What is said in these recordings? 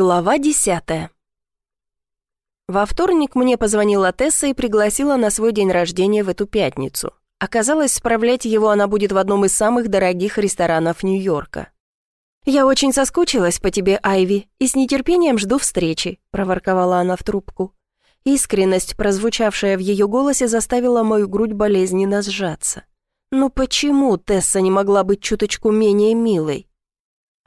Глава десятая. Во вторник мне позвонила Тесса и пригласила на свой день рождения в эту пятницу. Оказалось, справлять его она будет в одном из самых дорогих ресторанов Нью-Йорка. «Я очень соскучилась по тебе, Айви, и с нетерпением жду встречи», — проворковала она в трубку. Искренность, прозвучавшая в ее голосе, заставила мою грудь болезненно сжаться. «Ну почему Тесса не могла быть чуточку менее милой?»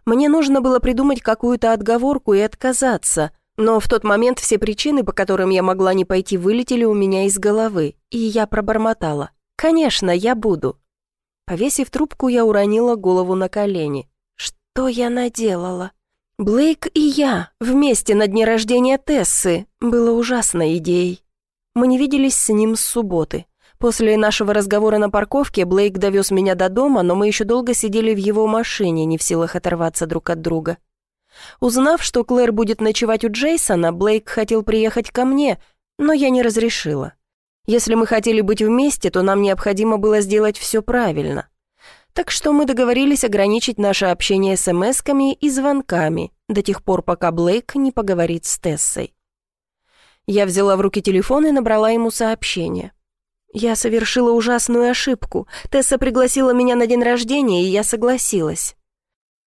Мне нужно было придумать какую-то отговорку и отказаться, но в тот момент все причины, по которым я могла не пойти, вылетели у меня из головы, и я пробормотала. «Конечно, я буду». Повесив трубку, я уронила голову на колени. Что я наделала? Блейк и я вместе на дне рождения Тессы было ужасной идеей. Мы не виделись с ним с субботы. После нашего разговора на парковке Блейк довез меня до дома, но мы еще долго сидели в его машине, не в силах оторваться друг от друга. Узнав, что Клэр будет ночевать у Джейсона, Блейк хотел приехать ко мне, но я не разрешила. Если мы хотели быть вместе, то нам необходимо было сделать все правильно. Так что мы договорились ограничить наше общение смс-ками и звонками до тех пор, пока Блейк не поговорит с Тессой. Я взяла в руки телефон и набрала ему сообщение. Я совершила ужасную ошибку. Тесса пригласила меня на день рождения, и я согласилась.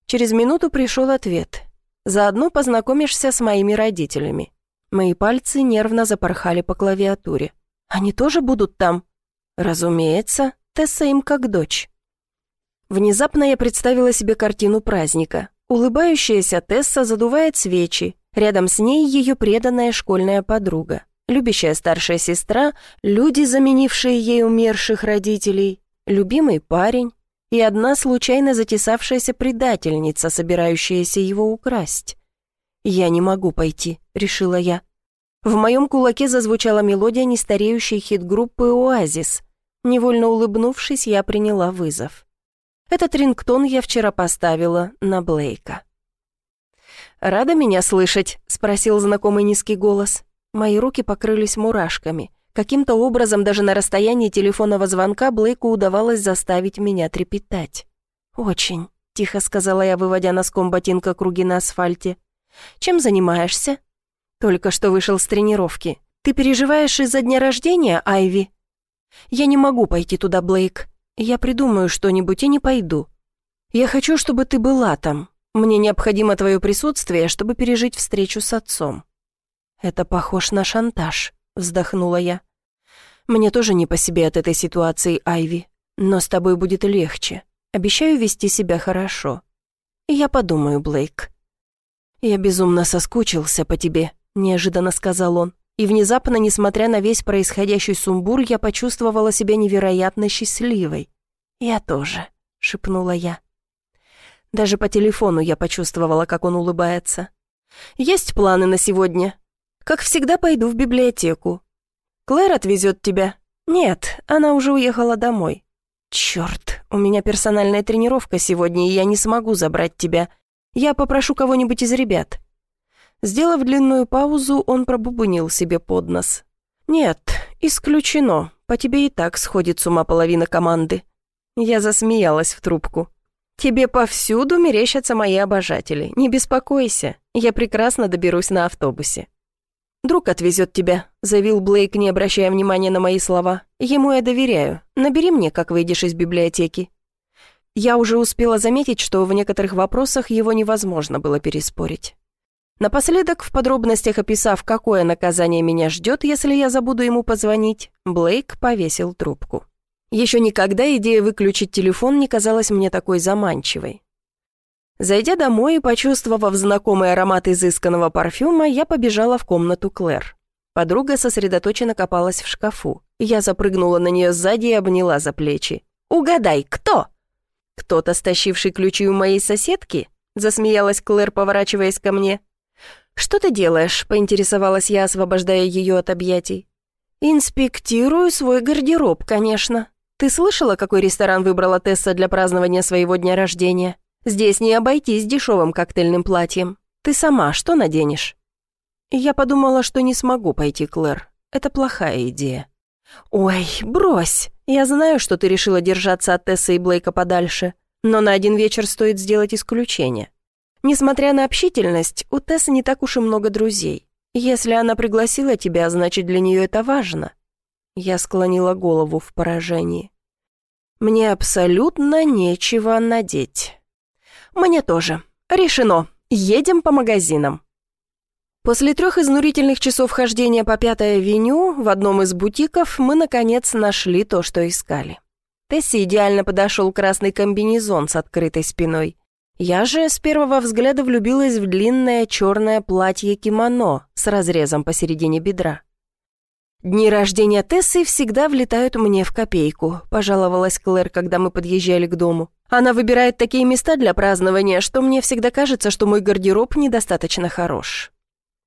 Через минуту пришел ответ. Заодно познакомишься с моими родителями. Мои пальцы нервно запорхали по клавиатуре. Они тоже будут там? Разумеется, Тесса им как дочь. Внезапно я представила себе картину праздника. Улыбающаяся Тесса задувает свечи. Рядом с ней ее преданная школьная подруга любящая старшая сестра, люди, заменившие ей умерших родителей, любимый парень и одна случайно затесавшаяся предательница, собирающаяся его украсть. «Я не могу пойти», — решила я. В моем кулаке зазвучала мелодия нестареющей хит-группы «Оазис». Невольно улыбнувшись, я приняла вызов. Этот рингтон я вчера поставила на Блейка. «Рада меня слышать?» — спросил знакомый низкий голос. Мои руки покрылись мурашками. Каким-то образом даже на расстоянии телефонного звонка Блейку удавалось заставить меня трепетать. «Очень», — тихо сказала я, выводя носком ботинка круги на асфальте. «Чем занимаешься?» «Только что вышел с тренировки. Ты переживаешь из-за дня рождения, Айви?» «Я не могу пойти туда, Блейк. Я придумаю что-нибудь и не пойду. Я хочу, чтобы ты была там. Мне необходимо твое присутствие, чтобы пережить встречу с отцом». «Это похож на шантаж», — вздохнула я. «Мне тоже не по себе от этой ситуации, Айви, но с тобой будет легче. Обещаю вести себя хорошо. Я подумаю, Блейк». «Я безумно соскучился по тебе», — неожиданно сказал он. И внезапно, несмотря на весь происходящий сумбур, я почувствовала себя невероятно счастливой. «Я тоже», — шепнула я. Даже по телефону я почувствовала, как он улыбается. «Есть планы на сегодня?» Как всегда, пойду в библиотеку. Клэр отвезет тебя. Нет, она уже уехала домой. Черт, у меня персональная тренировка сегодня, и я не смогу забрать тебя. Я попрошу кого-нибудь из ребят. Сделав длинную паузу, он пробубнил себе под нос. «Нет, исключено. По тебе и так сходит с ума половина команды». Я засмеялась в трубку. «Тебе повсюду мерещатся мои обожатели. Не беспокойся, я прекрасно доберусь на автобусе». «Друг отвезет тебя», — заявил Блейк, не обращая внимания на мои слова. «Ему я доверяю. Набери мне, как выйдешь из библиотеки». Я уже успела заметить, что в некоторых вопросах его невозможно было переспорить. Напоследок, в подробностях описав, какое наказание меня ждет, если я забуду ему позвонить, Блейк повесил трубку. Еще никогда идея выключить телефон не казалась мне такой заманчивой. Зайдя домой и почувствовав знакомый аромат изысканного парфюма, я побежала в комнату Клэр. Подруга сосредоточенно копалась в шкафу. Я запрыгнула на нее сзади и обняла за плечи. «Угадай, кто?» «Кто-то, стащивший ключи у моей соседки?» Засмеялась Клэр, поворачиваясь ко мне. «Что ты делаешь?» — поинтересовалась я, освобождая ее от объятий. «Инспектирую свой гардероб, конечно. Ты слышала, какой ресторан выбрала Тесса для празднования своего дня рождения?» Здесь не обойтись дешевым коктейльным платьем. Ты сама что наденешь?» Я подумала, что не смогу пойти, Клэр. Это плохая идея. «Ой, брось! Я знаю, что ты решила держаться от Тесса и Блейка подальше, но на один вечер стоит сделать исключение. Несмотря на общительность, у Тессы не так уж и много друзей. Если она пригласила тебя, значит, для нее это важно. Я склонила голову в поражении. Мне абсолютно нечего надеть. Мне тоже. Решено. Едем по магазинам. После трех изнурительных часов хождения по Пятой авеню в одном из бутиков мы, наконец, нашли то, что искали. Тесси идеально подошел красный комбинезон с открытой спиной. Я же с первого взгляда влюбилась в длинное черное платье-кимоно с разрезом посередине бедра. «Дни рождения Тессы всегда влетают мне в копейку», – пожаловалась Клэр, когда мы подъезжали к дому. «Она выбирает такие места для празднования, что мне всегда кажется, что мой гардероб недостаточно хорош».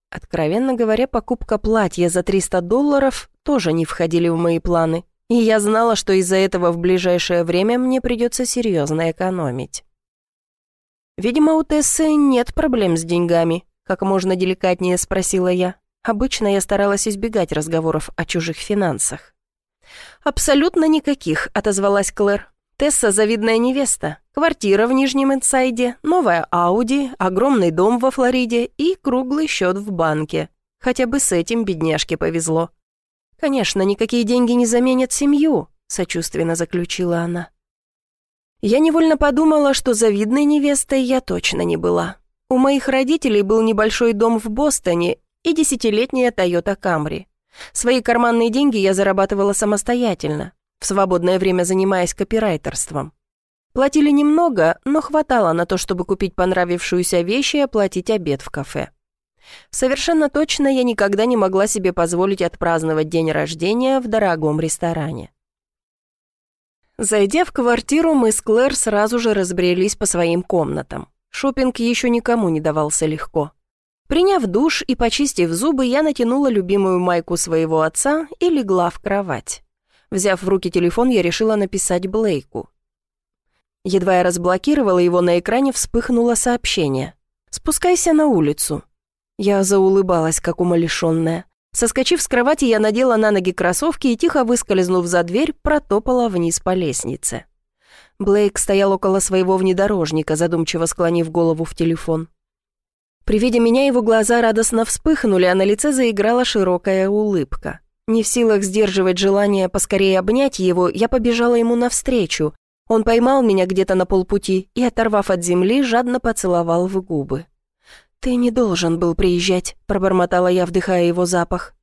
Откровенно говоря, покупка платья за 300 долларов тоже не входили в мои планы, и я знала, что из-за этого в ближайшее время мне придется серьезно экономить. «Видимо, у Тессы нет проблем с деньгами», – как можно деликатнее спросила я. Обычно я старалась избегать разговоров о чужих финансах. «Абсолютно никаких», — отозвалась Клэр. «Тесса — завидная невеста. Квартира в Нижнем Инсайде, новая Ауди, огромный дом во Флориде и круглый счет в банке. Хотя бы с этим бедняжке повезло». «Конечно, никакие деньги не заменят семью», — сочувственно заключила она. Я невольно подумала, что завидной невестой я точно не была. У моих родителей был небольшой дом в Бостоне, и десятилетняя Toyota Camry. Свои карманные деньги я зарабатывала самостоятельно, в свободное время занимаясь копирайтерством. Платили немного, но хватало на то, чтобы купить понравившуюся вещь и оплатить обед в кафе. Совершенно точно я никогда не могла себе позволить отпраздновать день рождения в дорогом ресторане. Зайдя в квартиру, мы с Клэр сразу же разбрелись по своим комнатам. Шопинг еще никому не давался легко. Приняв душ и почистив зубы, я натянула любимую майку своего отца и легла в кровать. Взяв в руки телефон, я решила написать Блейку. Едва я разблокировала его, на экране вспыхнуло сообщение. «Спускайся на улицу». Я заулыбалась, как умалишенная. Соскочив с кровати, я надела на ноги кроссовки и, тихо выскользнув за дверь, протопала вниз по лестнице. Блейк стоял около своего внедорожника, задумчиво склонив голову в телефон. При виде меня его глаза радостно вспыхнули, а на лице заиграла широкая улыбка. Не в силах сдерживать желание поскорее обнять его, я побежала ему навстречу. Он поймал меня где-то на полпути и, оторвав от земли, жадно поцеловал в губы. «Ты не должен был приезжать», — пробормотала я, вдыхая его запах.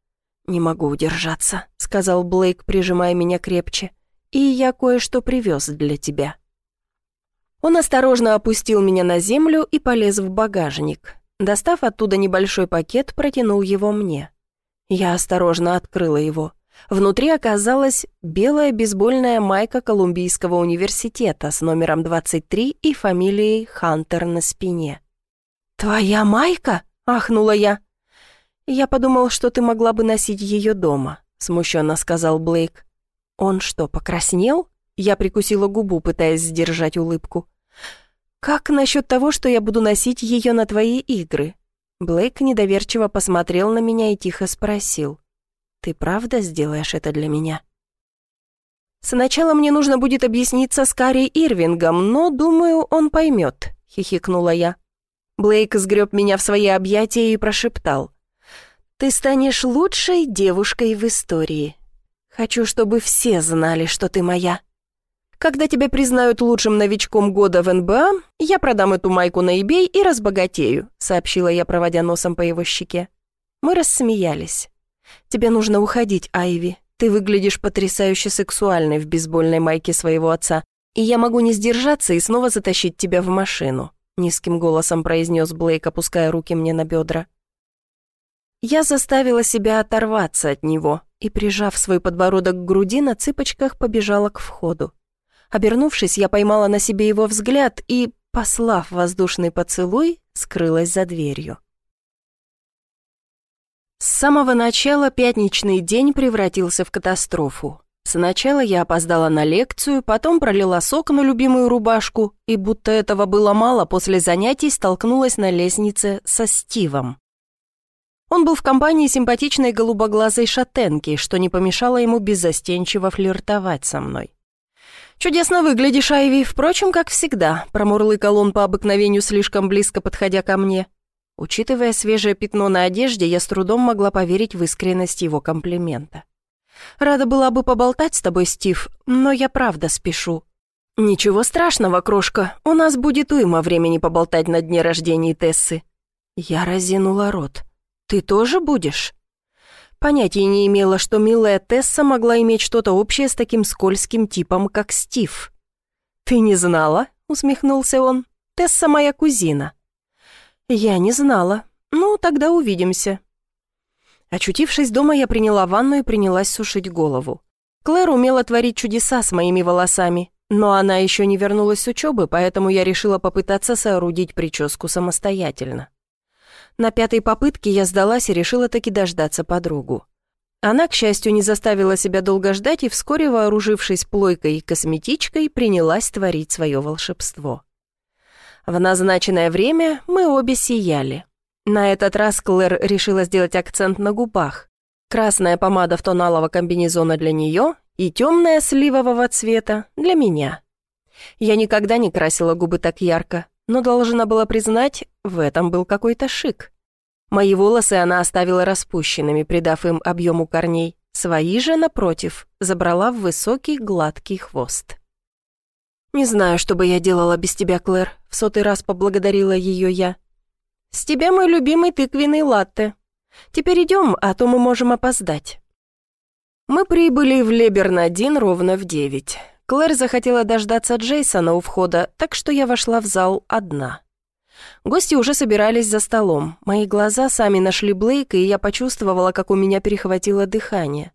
«Не могу удержаться», — сказал Блейк, прижимая меня крепче. «И я кое-что привез для тебя». Он осторожно опустил меня на землю и полез в багажник. Достав оттуда небольшой пакет, протянул его мне. Я осторожно открыла его. Внутри оказалась белая бейсбольная майка Колумбийского университета с номером 23 и фамилией Хантер на спине. «Твоя майка?» — ахнула я. «Я подумал, что ты могла бы носить ее дома», — смущенно сказал Блейк. «Он что, покраснел?» Я прикусила губу, пытаясь сдержать улыбку. «Как насчет того, что я буду носить ее на твои игры?» Блейк недоверчиво посмотрел на меня и тихо спросил. «Ты правда сделаешь это для меня?» «Сначала мне нужно будет объясниться с Карри Ирвингом, но, думаю, он поймет», — хихикнула я. Блейк сгреб меня в свои объятия и прошептал. «Ты станешь лучшей девушкой в истории. Хочу, чтобы все знали, что ты моя». Когда тебя признают лучшим новичком года в НБА, я продам эту майку на eBay и разбогатею», сообщила я, проводя носом по его щеке. Мы рассмеялись. «Тебе нужно уходить, Айви. Ты выглядишь потрясающе сексуальной в бейсбольной майке своего отца, и я могу не сдержаться и снова затащить тебя в машину», низким голосом произнес Блейк, опуская руки мне на бедра. Я заставила себя оторваться от него и, прижав свой подбородок к груди, на цыпочках побежала к входу. Обернувшись, я поймала на себе его взгляд и, послав воздушный поцелуй, скрылась за дверью. С самого начала пятничный день превратился в катастрофу. Сначала я опоздала на лекцию, потом пролила сок на любимую рубашку, и будто этого было мало, после занятий столкнулась на лестнице со Стивом. Он был в компании симпатичной голубоглазой шатенки, что не помешало ему беззастенчиво флиртовать со мной. «Чудесно выглядишь, Айви, впрочем, как всегда», промурлыкал он по обыкновению, слишком близко подходя ко мне. Учитывая свежее пятно на одежде, я с трудом могла поверить в искренность его комплимента. «Рада была бы поболтать с тобой, Стив, но я правда спешу». «Ничего страшного, крошка, у нас будет уйма времени поболтать на дне рождения Тессы». Я разинула рот. «Ты тоже будешь?» Понятия не имела, что милая Тесса могла иметь что-то общее с таким скользким типом, как Стив. «Ты не знала?» — усмехнулся он. «Тесса моя кузина». «Я не знала. Ну, тогда увидимся». Очутившись дома, я приняла ванну и принялась сушить голову. Клэр умела творить чудеса с моими волосами, но она еще не вернулась с учебы, поэтому я решила попытаться соорудить прическу самостоятельно. На пятой попытке я сдалась и решила таки дождаться подругу. Она, к счастью, не заставила себя долго ждать и вскоре, вооружившись плойкой и косметичкой, принялась творить свое волшебство. В назначенное время мы обе сияли. На этот раз Клэр решила сделать акцент на губах. Красная помада в тон алого комбинезона для нее и темная сливового цвета для меня. Я никогда не красила губы так ярко, но должна была признать, в этом был какой-то шик. Мои волосы она оставила распущенными, придав им объему корней. Свои же, напротив, забрала в высокий гладкий хвост. «Не знаю, что бы я делала без тебя, Клэр», — в сотый раз поблагодарила ее я. «С тебя мой любимый тыквенный латте. Теперь идем, а то мы можем опоздать». Мы прибыли в Леберн-1 ровно в девять. Клэр захотела дождаться Джейсона у входа, так что я вошла в зал одна. Гости уже собирались за столом. Мои глаза сами нашли Блейка, и я почувствовала, как у меня перехватило дыхание.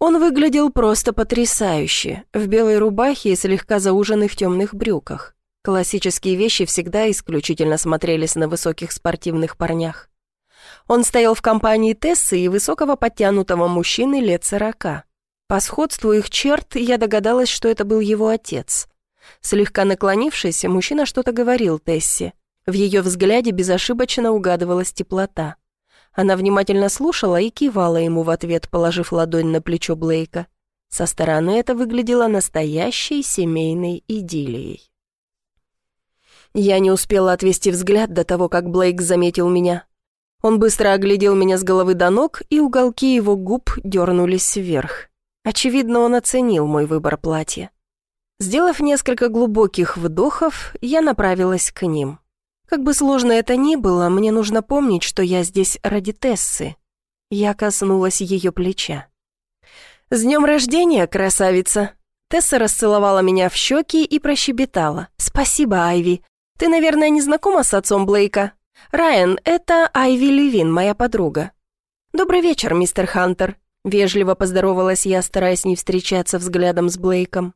Он выглядел просто потрясающе, в белой рубахе и слегка зауженных темных брюках. Классические вещи всегда исключительно смотрелись на высоких спортивных парнях. Он стоял в компании Тессы и высокого подтянутого мужчины лет сорока. По сходству их черт я догадалась, что это был его отец. Слегка наклонившись, мужчина что-то говорил Тессе. В ее взгляде безошибочно угадывалась теплота. Она внимательно слушала и кивала ему в ответ, положив ладонь на плечо Блейка. Со стороны это выглядело настоящей семейной идиллией. Я не успела отвести взгляд до того, как Блейк заметил меня. Он быстро оглядел меня с головы до ног, и уголки его губ дернулись вверх. Очевидно, он оценил мой выбор платья. Сделав несколько глубоких вдохов, я направилась к ним. Как бы сложно это ни было, мне нужно помнить, что я здесь ради Тессы. Я коснулась ее плеча. «С днем рождения, красавица!» Тесса расцеловала меня в щеки и прощебетала. «Спасибо, Айви. Ты, наверное, не знакома с отцом Блейка? Райан, это Айви Левин, моя подруга». «Добрый вечер, мистер Хантер», — вежливо поздоровалась я, стараясь не встречаться взглядом с Блейком.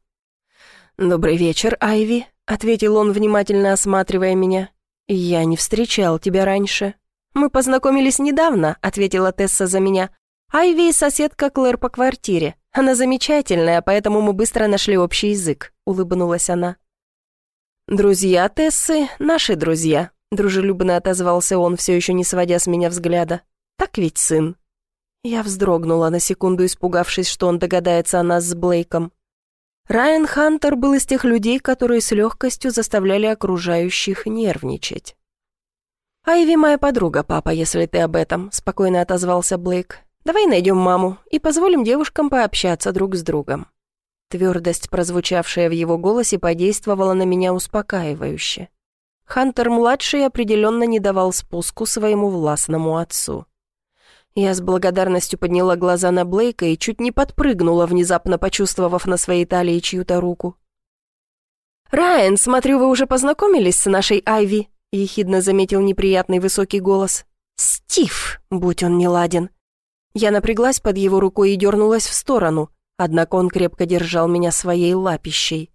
«Добрый вечер, Айви», — ответил он, внимательно осматривая меня. «Я не встречал тебя раньше». «Мы познакомились недавно», — ответила Тесса за меня. «Айви — соседка Клэр по квартире. Она замечательная, поэтому мы быстро нашли общий язык», — улыбнулась она. «Друзья Тессы — наши друзья», — дружелюбно отозвался он, все еще не сводя с меня взгляда. «Так ведь, сын?» Я вздрогнула на секунду, испугавшись, что он догадается о нас с Блейком. Райан Хантер был из тех людей, которые с легкостью заставляли окружающих нервничать. «Айви моя подруга, папа, если ты об этом», — спокойно отозвался Блейк. «Давай найдем маму и позволим девушкам пообщаться друг с другом». Твердость, прозвучавшая в его голосе, подействовала на меня успокаивающе. Хантер-младший определенно не давал спуску своему властному отцу. Я с благодарностью подняла глаза на Блейка и чуть не подпрыгнула, внезапно почувствовав на своей талии чью-то руку. «Райан, смотрю, вы уже познакомились с нашей Айви», — ехидно заметил неприятный высокий голос. «Стив, будь он неладен». Я напряглась под его рукой и дернулась в сторону, однако он крепко держал меня своей лапищей.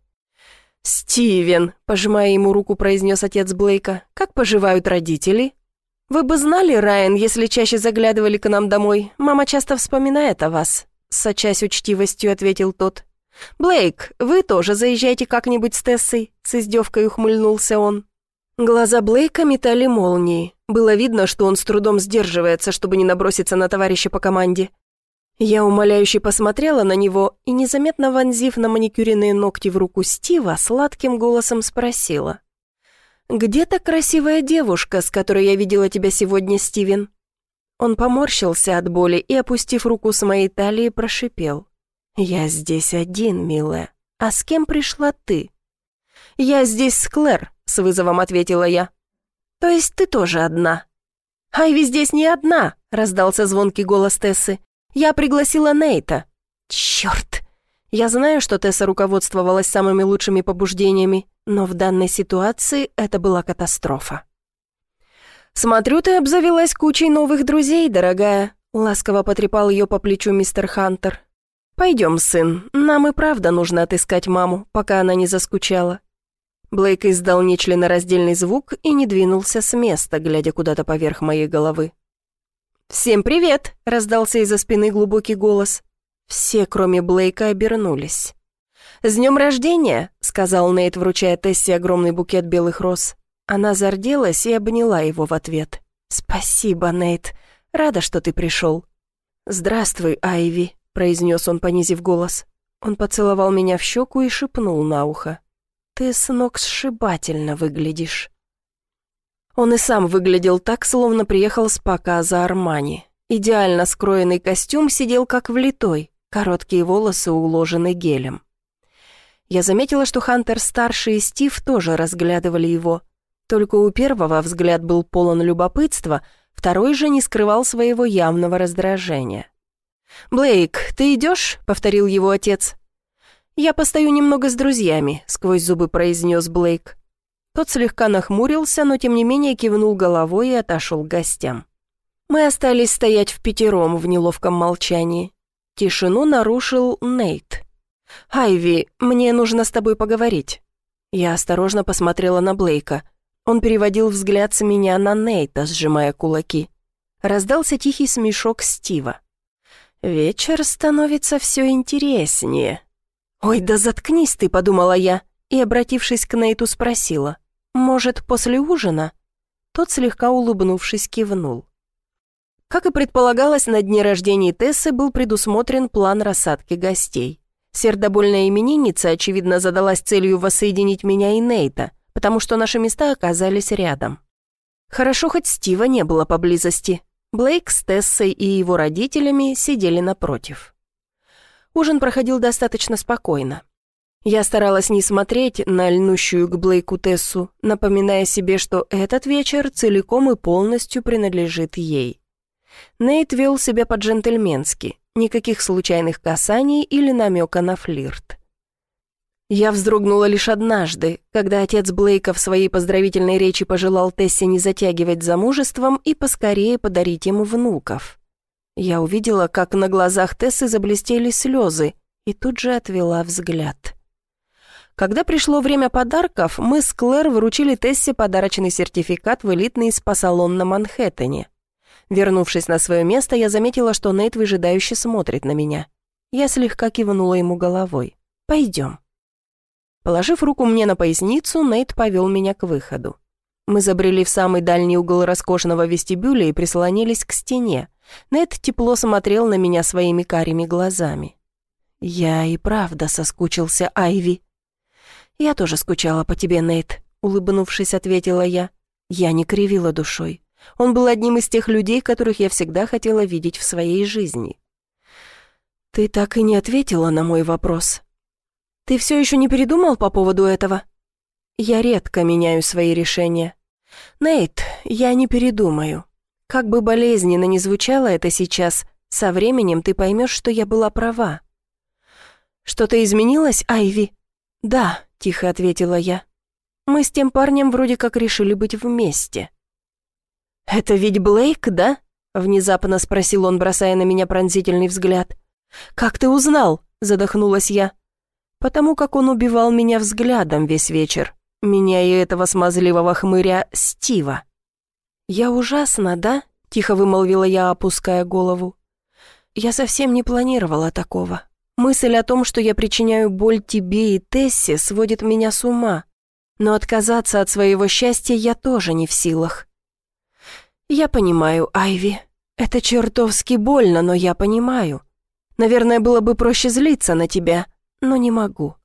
«Стивен», — пожимая ему руку, произнес отец Блейка, — «как поживают родители?» «Вы бы знали, Райан, если чаще заглядывали к нам домой. Мама часто вспоминает о вас», — сочась учтивостью ответил тот. «Блейк, вы тоже заезжайте как-нибудь с Тессой», — с издевкой ухмыльнулся он. Глаза Блейка метали молнии. Было видно, что он с трудом сдерживается, чтобы не наброситься на товарища по команде. Я умоляюще посмотрела на него и, незаметно вонзив на маникюренные ногти в руку Стива, сладким голосом спросила. «Где та красивая девушка, с которой я видела тебя сегодня, Стивен?» Он поморщился от боли и, опустив руку с моей талии, прошипел. «Я здесь один, милая. А с кем пришла ты?» «Я здесь с Клэр», — с вызовом ответила я. «То есть ты тоже одна?» «Айви здесь не одна», — раздался звонкий голос Тессы. «Я пригласила Нейта». «Черт!» Я знаю, что Тесса руководствовалась самыми лучшими побуждениями, но в данной ситуации это была катастрофа. «Смотрю, ты обзавелась кучей новых друзей, дорогая», — ласково потрепал ее по плечу мистер Хантер. «Пойдем, сын, нам и правда нужно отыскать маму, пока она не заскучала». Блейк издал нечленораздельный звук и не двинулся с места, глядя куда-то поверх моей головы. «Всем привет!» — раздался из-за спины глубокий голос. Все, кроме Блейка, обернулись. «С днем рождения!» — сказал Нейт, вручая Тессе огромный букет белых роз. Она зарделась и обняла его в ответ. «Спасибо, Нейт. Рада, что ты пришел». «Здравствуй, Айви», — произнес он, понизив голос. Он поцеловал меня в щеку и шепнул на ухо. «Ты с ног сшибательно выглядишь». Он и сам выглядел так, словно приехал с показа Армани. Идеально скроенный костюм сидел как влитой, короткие волосы уложены гелем. Я заметила, что Хантер-старший и Стив тоже разглядывали его. Только у первого взгляд был полон любопытства, второй же не скрывал своего явного раздражения. «Блейк, ты идешь?» — повторил его отец. «Я постою немного с друзьями», — сквозь зубы произнес Блейк. Тот слегка нахмурился, но тем не менее кивнул головой и отошел к гостям. Мы остались стоять в пятером в неловком молчании. Тишину нарушил Нейт. «Айви, мне нужно с тобой поговорить». Я осторожно посмотрела на Блейка — он переводил взгляд с меня на Нейта, сжимая кулаки. Раздался тихий смешок Стива. «Вечер становится все интереснее». «Ой, да заткнись ты», — подумала я, и, обратившись к Нейту, спросила. «Может, после ужина?» Тот, слегка улыбнувшись, кивнул. Как и предполагалось, на дне рождения Тессы был предусмотрен план рассадки гостей. Сердобольная именинница, очевидно, задалась целью воссоединить меня и Нейта, потому что наши места оказались рядом. Хорошо, хоть Стива не было поблизости. Блейк с Тессой и его родителями сидели напротив. Ужин проходил достаточно спокойно. Я старалась не смотреть на льнущую к Блейку Тессу, напоминая себе, что этот вечер целиком и полностью принадлежит ей. Нейт вел себя по-джентльменски, никаких случайных касаний или намека на флирт. Я вздрогнула лишь однажды, когда отец Блейка в своей поздравительной речи пожелал Тессе не затягивать замужеством и поскорее подарить ему внуков. Я увидела, как на глазах Тессы заблестели слезы, и тут же отвела взгляд. Когда пришло время подарков, мы с Клэр вручили Тессе подарочный сертификат в элитный спа-салон на Манхэттене. Вернувшись на свое место, я заметила, что Нейт выжидающе смотрит на меня. Я слегка кивнула ему головой. «Пойдем». Положив руку мне на поясницу, Нейт повел меня к выходу. Мы забрели в самый дальний угол роскошного вестибюля и прислонились к стене. Нейт тепло смотрел на меня своими карими глазами. «Я и правда соскучился, Айви». «Я тоже скучала по тебе, Нейт», — улыбнувшись, ответила я. Я не кривила душой. Он был одним из тех людей, которых я всегда хотела видеть в своей жизни. «Ты так и не ответила на мой вопрос», ты все еще не передумал по поводу этого? Я редко меняю свои решения. Нейт, я не передумаю. Как бы болезненно ни звучало это сейчас, со временем ты поймешь, что я была права. Что-то изменилось, Айви? Да, тихо ответила я. Мы с тем парнем вроде как решили быть вместе. Это ведь Блейк, да? Внезапно спросил он, бросая на меня пронзительный взгляд. «Как ты узнал?» — задохнулась я потому как он убивал меня взглядом весь вечер, меня и этого смазливого хмыря Стива. «Я ужасна, да?» — тихо вымолвила я, опуская голову. «Я совсем не планировала такого. Мысль о том, что я причиняю боль тебе и Тессе, сводит меня с ума. Но отказаться от своего счастья я тоже не в силах». «Я понимаю, Айви. Это чертовски больно, но я понимаю. Наверное, было бы проще злиться на тебя, но не могу.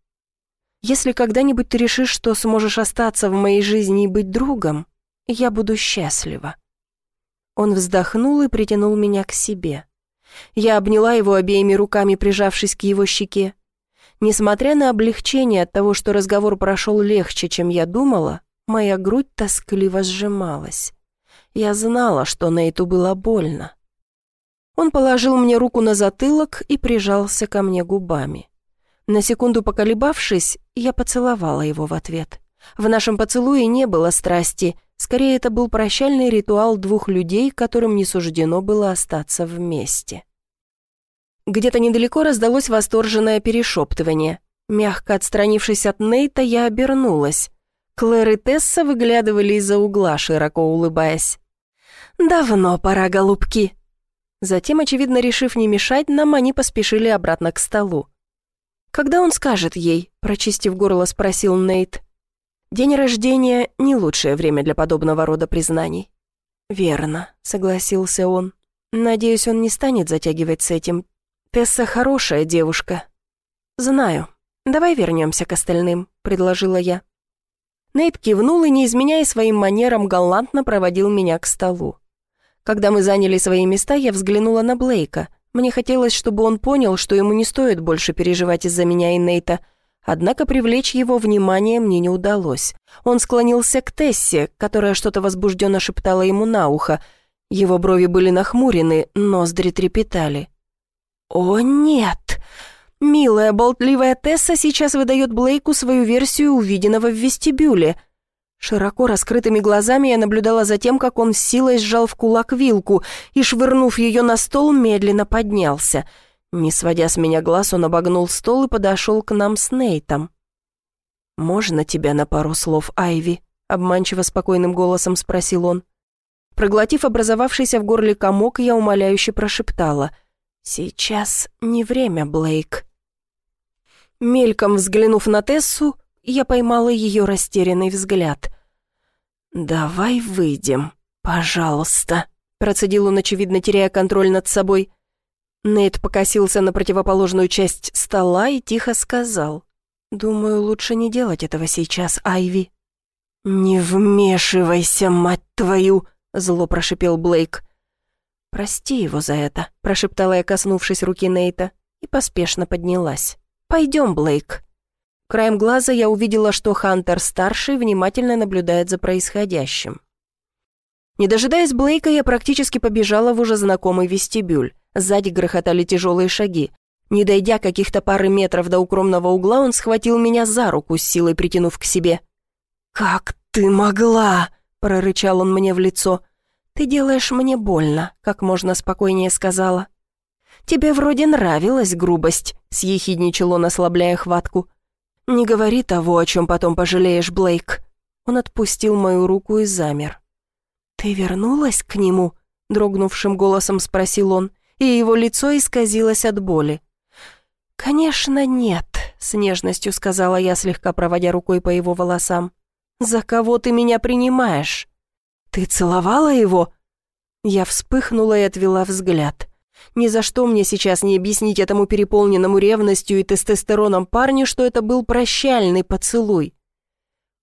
Если когда-нибудь ты решишь, что сможешь остаться в моей жизни и быть другом, я буду счастлива». Он вздохнул и притянул меня к себе. Я обняла его обеими руками, прижавшись к его щеке. Несмотря на облегчение от того, что разговор прошел легче, чем я думала, моя грудь тоскливо сжималась. Я знала, что Нейту было больно. Он положил мне руку на затылок и прижался ко мне губами. На секунду поколебавшись, я поцеловала его в ответ. В нашем поцелуе не было страсти, скорее это был прощальный ритуал двух людей, которым не суждено было остаться вместе. Где-то недалеко раздалось восторженное перешептывание. Мягко отстранившись от Нейта, я обернулась. Клэр и Тесса выглядывали из-за угла, широко улыбаясь. «Давно пора, голубки!» Затем, очевидно, решив не мешать нам, они поспешили обратно к столу. «Когда он скажет ей?» – прочистив горло, спросил Нейт. «День рождения – не лучшее время для подобного рода признаний». «Верно», – согласился он. «Надеюсь, он не станет затягивать с этим. Тесса хорошая девушка». «Знаю. Давай вернемся к остальным», – предложила я. Нейт кивнул и, не изменяя своим манерам, галантно проводил меня к столу. Когда мы заняли свои места, я взглянула на Блейка – мне хотелось, чтобы он понял, что ему не стоит больше переживать из-за меня и Нейта. Однако привлечь его внимание мне не удалось. Он склонился к Тессе, которая что-то возбужденно шептала ему на ухо. Его брови были нахмурены, ноздри трепетали. «О, нет!» Милая, болтливая Тесса сейчас выдает Блейку свою версию увиденного в вестибюле – Широко раскрытыми глазами я наблюдала за тем, как он с силой сжал в кулак вилку и, швырнув ее на стол, медленно поднялся. Не сводя с меня глаз, он обогнул стол и подошел к нам с Нейтом. «Можно тебя на пару слов, Айви?» — обманчиво спокойным голосом спросил он. Проглотив образовавшийся в горле комок, я умоляюще прошептала. «Сейчас не время, Блейк». Мельком взглянув на Тессу, я поймала ее растерянный взгляд. «Давай выйдем, пожалуйста», — процедил он, очевидно, теряя контроль над собой. Нейт покосился на противоположную часть стола и тихо сказал. «Думаю, лучше не делать этого сейчас, Айви». «Не вмешивайся, мать твою!» — зло прошипел Блейк. «Прости его за это», — прошептала я, коснувшись руки Нейта, и поспешно поднялась. «Пойдем, Блейк». Краем глаза я увидела, что Хантер-старший внимательно наблюдает за происходящим. Не дожидаясь Блейка, я практически побежала в уже знакомый вестибюль. Сзади грохотали тяжелые шаги. Не дойдя каких-то пары метров до укромного угла, он схватил меня за руку, с силой притянув к себе. «Как ты могла?» — прорычал он мне в лицо. «Ты делаешь мне больно», — как можно спокойнее сказала. «Тебе вроде нравилась грубость», — съехидничал он, ослабляя хватку. «Не говори того, о чем потом пожалеешь, Блейк». Он отпустил мою руку и замер. «Ты вернулась к нему?» — дрогнувшим голосом спросил он, и его лицо исказилось от боли. «Конечно нет», — с нежностью сказала я, слегка проводя рукой по его волосам. «За кого ты меня принимаешь? Ты целовала его?» Я вспыхнула и отвела взгляд. Ни за что мне сейчас не объяснить этому переполненному ревностью и тестостероном парню, что это был прощальный поцелуй.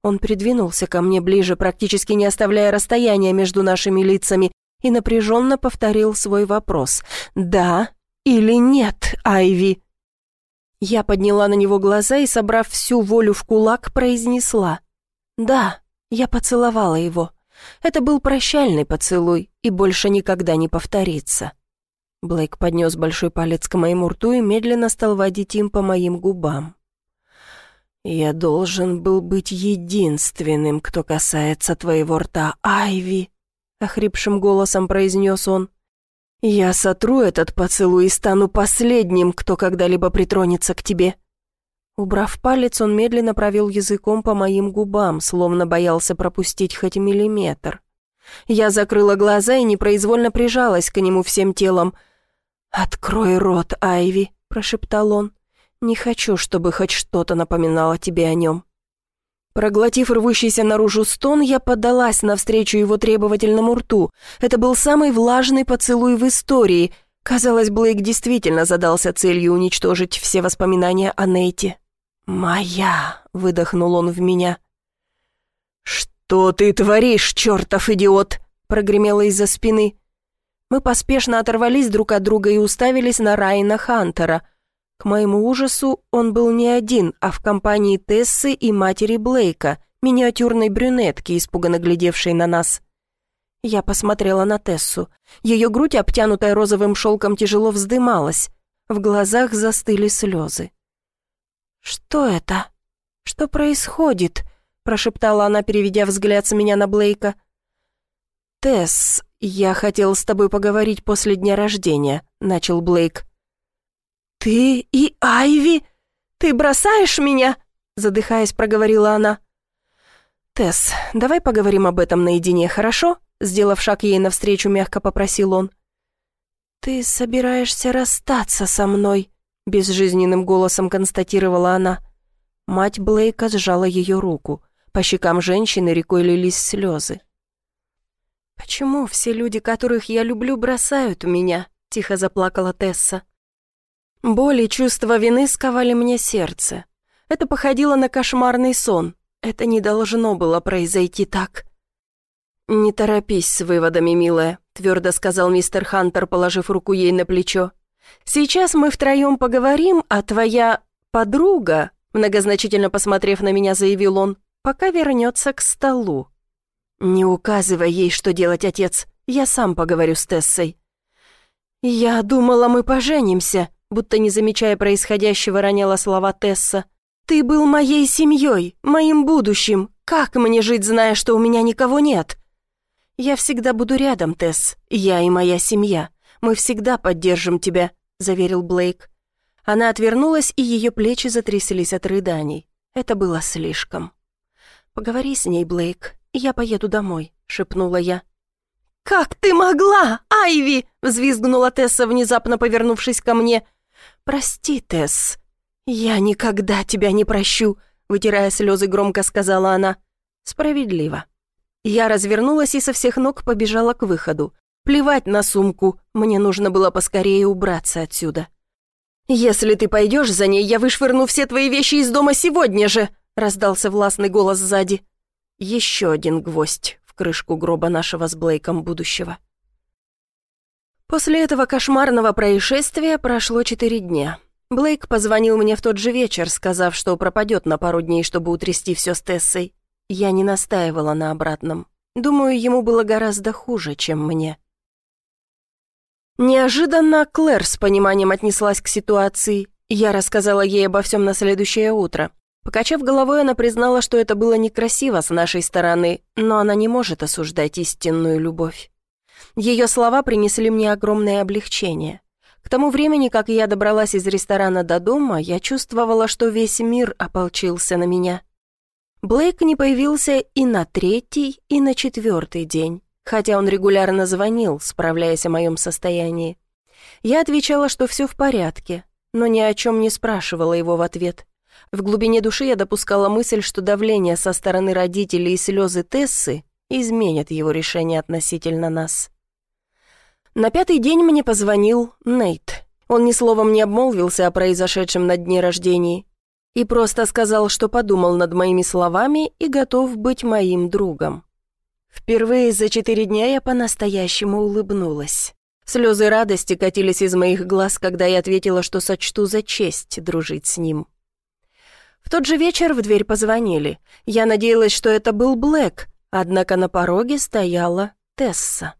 Он придвинулся ко мне ближе, практически не оставляя расстояния между нашими лицами, и напряженно повторил свой вопрос. «Да или нет, Айви?» Я подняла на него глаза и, собрав всю волю в кулак, произнесла. «Да, я поцеловала его. Это был прощальный поцелуй и больше никогда не повторится». Блейк поднес большой палец к моему рту и медленно стал водить им по моим губам. «Я должен был быть единственным, кто касается твоего рта, Айви», — охрипшим голосом произнес он. «Я сотру этот поцелуй и стану последним, кто когда-либо притронется к тебе». Убрав палец, он медленно провел языком по моим губам, словно боялся пропустить хоть миллиметр. Я закрыла глаза и непроизвольно прижалась к нему всем телом — «Открой рот, Айви», — прошептал он. «Не хочу, чтобы хоть что-то напоминало тебе о нем». Проглотив рвущийся наружу стон, я поддалась навстречу его требовательному рту. Это был самый влажный поцелуй в истории. Казалось, Блейк действительно задался целью уничтожить все воспоминания о Нейте. «Моя!» — выдохнул он в меня. «Что ты творишь, чертов идиот?» — прогремело из-за спины. Мы поспешно оторвались друг от друга и уставились на Райна Хантера. К моему ужасу, он был не один, а в компании Тессы и матери Блейка, миниатюрной брюнетки, испуганно глядевшей на нас. Я посмотрела на Тессу. Ее грудь, обтянутая розовым шелком, тяжело вздымалась. В глазах застыли слезы. «Что это? Что происходит?» прошептала она, переведя взгляд с меня на Блейка. «Тесс, я хотел с тобой поговорить после дня рождения», — начал Блейк. «Ты и Айви? Ты бросаешь меня?» — задыхаясь, проговорила она. «Тесс, давай поговорим об этом наедине, хорошо?» Сделав шаг ей навстречу, мягко попросил он. «Ты собираешься расстаться со мной?» Безжизненным голосом констатировала она. Мать Блейка сжала ее руку. По щекам женщины рекой лились слезы. «Почему все люди, которых я люблю, бросают меня?» — тихо заплакала Тесса. Боль и чувство вины сковали мне сердце. Это походило на кошмарный сон. Это не должно было произойти так. «Не торопись с выводами, милая», — твердо сказал мистер Хантер, положив руку ей на плечо. «Сейчас мы втроем поговорим, а твоя подруга...» Многозначительно посмотрев на меня, заявил он, пока вернется к столу. «Не указывай ей, что делать, отец. Я сам поговорю с Тессой». «Я думала, мы поженимся», будто не замечая происходящего, роняла слова Тесса. «Ты был моей семьей, моим будущим. Как мне жить, зная, что у меня никого нет?» «Я всегда буду рядом, Тесс. Я и моя семья. Мы всегда поддержим тебя», — заверил Блейк. Она отвернулась, и ее плечи затряслись от рыданий. Это было слишком. «Поговори с ней, Блейк, я поеду домой», — шепнула я. «Как ты могла, Айви?» — взвизгнула Тесса, внезапно повернувшись ко мне. «Прости, Тесс, я никогда тебя не прощу», — вытирая слезы, громко сказала она. «Справедливо». Я развернулась и со всех ног побежала к выходу. Плевать на сумку, мне нужно было поскорее убраться отсюда. «Если ты пойдешь за ней, я вышвырну все твои вещи из дома сегодня же!» раздался властный голос сзади. Еще один гвоздь в крышку гроба нашего с Блейком будущего. После этого кошмарного происшествия прошло четыре дня. Блейк позвонил мне в тот же вечер, сказав, что пропадет на пару дней, чтобы утрясти все с Тессой. Я не настаивала на обратном. Думаю, ему было гораздо хуже, чем мне. Неожиданно Клэр с пониманием отнеслась к ситуации. Я рассказала ей обо всем на следующее утро. Покачав головой, она признала, что это было некрасиво с нашей стороны, но она не может осуждать истинную любовь. Ее слова принесли мне огромное облегчение. К тому времени, как я добралась из ресторана до дома, я чувствовала, что весь мир ополчился на меня. Блейк не появился и на третий, и на четвертый день хотя он регулярно звонил, справляясь о моем состоянии. Я отвечала, что все в порядке, но ни о чем не спрашивала его в ответ. В глубине души я допускала мысль, что давление со стороны родителей и слезы Тессы изменят его решение относительно нас. На пятый день мне позвонил Нейт. Он ни словом не обмолвился о произошедшем на дне рождения и просто сказал, что подумал над моими словами и готов быть моим другом. Впервые за четыре дня я по-настоящему улыбнулась. Слезы радости катились из моих глаз, когда я ответила, что сочту за честь дружить с ним. Тот же вечер в дверь позвонили. Я надеялась, что это был Блэк, однако на пороге стояла Тесса.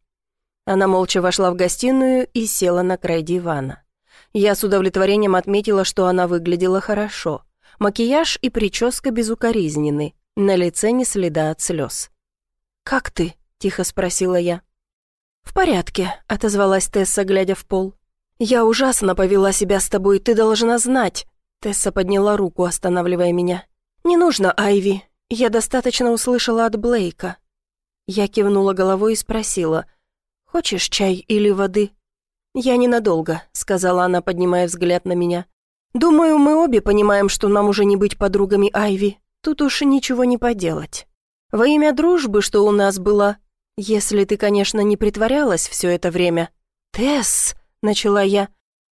Она молча вошла в гостиную и села на край дивана. Я с удовлетворением отметила, что она выглядела хорошо. Макияж и прическа безукоризнены, на лице не следа от слез. «Как ты?» — тихо спросила я. «В порядке», — отозвалась Тесса, глядя в пол. «Я ужасно повела себя с тобой, ты должна знать». Тесса подняла руку, останавливая меня. «Не нужно, Айви. Я достаточно услышала от Блейка». Я кивнула головой и спросила. «Хочешь чай или воды?» «Я ненадолго», — сказала она, поднимая взгляд на меня. «Думаю, мы обе понимаем, что нам уже не быть подругами Айви. Тут уж ничего не поделать». Во имя дружбы, что у нас было, если ты, конечно, не притворялась все это время. Тесс, — начала я.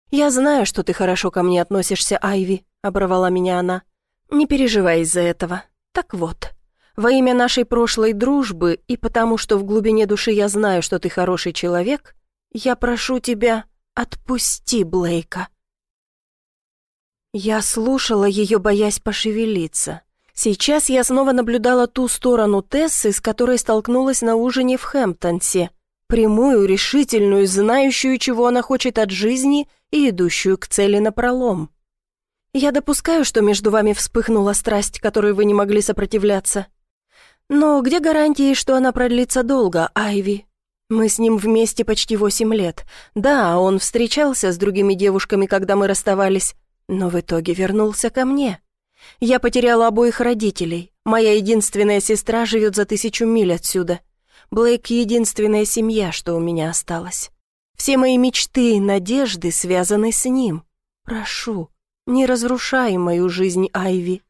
«Я знаю, что ты хорошо ко мне относишься, Айви», — оборвала меня она. «Не переживай из-за этого. Так вот, во имя нашей прошлой дружбы и потому, что в глубине души я знаю, что ты хороший человек, я прошу тебя, отпусти Блейка». Я слушала ее, боясь пошевелиться. Сейчас я снова наблюдала ту сторону Тессы, с которой столкнулась на ужине в Хэмптонсе. Прямую, решительную, знающую, чего она хочет от жизни и идущую к цели напролом. Я допускаю, что между вами вспыхнула страсть, которой вы не могли сопротивляться. Но где гарантии, что она продлится долго, Айви? Мы с ним вместе почти восемь лет. Да, он встречался с другими девушками, когда мы расставались, но в итоге вернулся ко мне. Я потеряла обоих родителей. Моя единственная сестра живет за тысячу миль отсюда. Блейк — единственная семья, что у меня осталась. Все мои мечты и надежды связаны с ним. Прошу, не разрушай мою жизнь, Айви».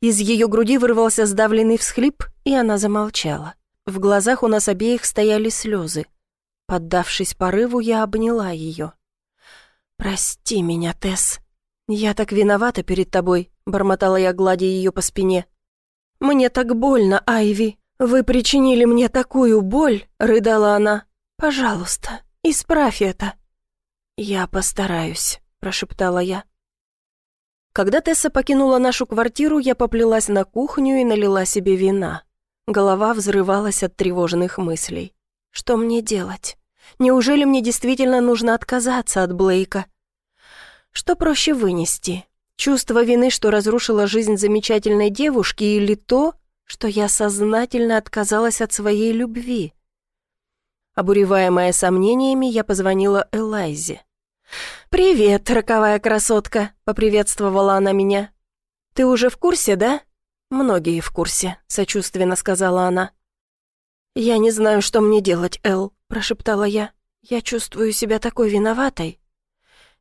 Из ее груди вырвался сдавленный всхлип, и она замолчала. В глазах у нас обеих стояли слезы. Поддавшись порыву, я обняла ее. «Прости меня, Тесс. Я так виновата перед тобой бормотала я, гладя ее по спине. «Мне так больно, Айви. Вы причинили мне такую боль», — рыдала она. «Пожалуйста, исправь это». «Я постараюсь», — прошептала я. Когда Тесса покинула нашу квартиру, я поплелась на кухню и налила себе вина. Голова взрывалась от тревожных мыслей. Что мне делать? Неужели мне действительно нужно отказаться от Блейка? Что проще вынести? Чувство вины, что разрушила жизнь замечательной девушки, или то, что я сознательно отказалась от своей любви. Обуреваемая сомнениями, я позвонила Элайзе. «Привет, роковая красотка», — поприветствовала она меня. «Ты уже в курсе, да?» «Многие в курсе», — сочувственно сказала она. «Я не знаю, что мне делать, Эл», — прошептала я. «Я чувствую себя такой виноватой».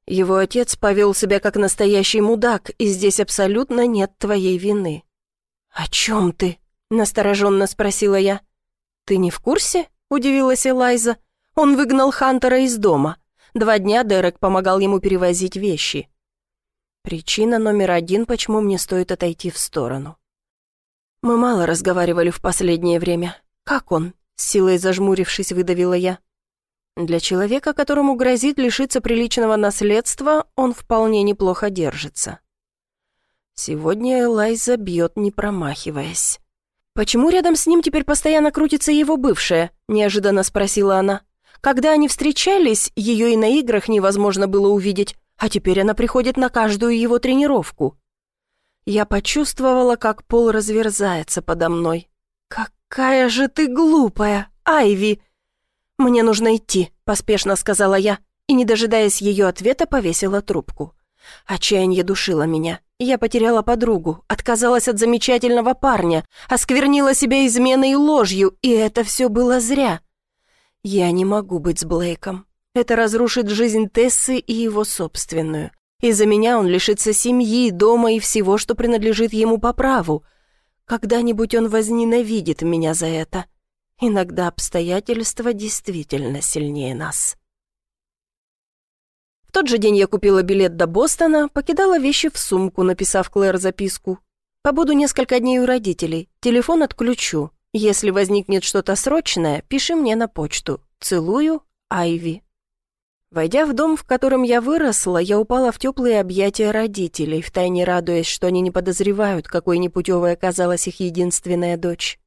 Его отец повел себя как настоящий мудак, и здесь абсолютно нет твоей вины». «О чем ты?» — настороженно спросила я. «Ты не в курсе?» — удивилась Элайза. «Он выгнал Хантера из дома. Два дня Дерек помогал ему перевозить вещи». Причина номер один, почему мне стоит отойти в сторону. Мы мало разговаривали в последнее время. Как он? С силой зажмурившись, выдавила я. Для человека, которому грозит лишиться приличного наследства, он вполне неплохо держится. Сегодня Элайза бьет, не промахиваясь. «Почему рядом с ним теперь постоянно крутится его бывшая?» – неожиданно спросила она. «Когда они встречались, ее и на играх невозможно было увидеть, а теперь она приходит на каждую его тренировку». Я почувствовала, как пол разверзается подо мной. «Какая же ты глупая, Айви!» «Мне нужно идти», — поспешно сказала я, и, не дожидаясь ее ответа, повесила трубку. Отчаяние душило меня. Я потеряла подругу, отказалась от замечательного парня, осквернила себя изменой и ложью, и это все было зря. Я не могу быть с Блейком. Это разрушит жизнь Тессы и его собственную. Из-за меня он лишится семьи, дома и всего, что принадлежит ему по праву. Когда-нибудь он возненавидит меня за это. Иногда обстоятельства действительно сильнее нас. В тот же день я купила билет до Бостона, покидала вещи в сумку, написав Клэр записку. «Побуду несколько дней у родителей. Телефон отключу. Если возникнет что-то срочное, пиши мне на почту. Целую, Айви». Войдя в дом, в котором я выросла, я упала в теплые объятия родителей, втайне радуясь, что они не подозревают, какой непутевой оказалась их единственная дочь.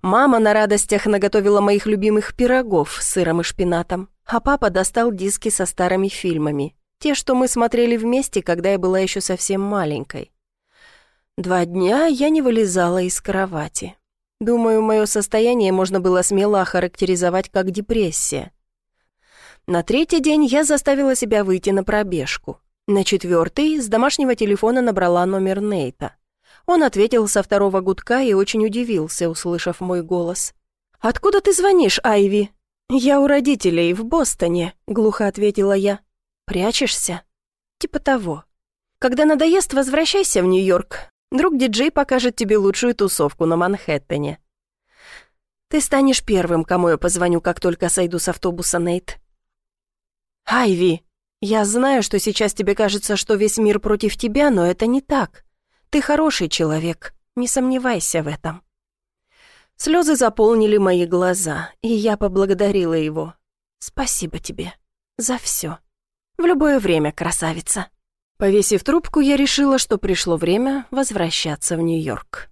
Мама на радостях наготовила моих любимых пирогов с сыром и шпинатом, а папа достал диски со старыми фильмами, те, что мы смотрели вместе, когда я была еще совсем маленькой. Два дня я не вылезала из кровати. Думаю, мое состояние можно было смело охарактеризовать как депрессия. На третий день я заставила себя выйти на пробежку. На четвертый с домашнего телефона набрала номер Нейта. Он ответил со второго гудка и очень удивился, услышав мой голос. «Откуда ты звонишь, Айви?» «Я у родителей в Бостоне», — глухо ответила я. «Прячешься?» «Типа того. Когда надоест, возвращайся в Нью-Йорк. Друг-диджей покажет тебе лучшую тусовку на Манхэттене». «Ты станешь первым, кому я позвоню, как только сойду с автобуса, Нейт». «Айви, я знаю, что сейчас тебе кажется, что весь мир против тебя, но это не так. Ты хороший человек, не сомневайся в этом». Слезы заполнили мои глаза, и я поблагодарила его. «Спасибо тебе за все. В любое время, красавица». Повесив трубку, я решила, что пришло время возвращаться в Нью-Йорк.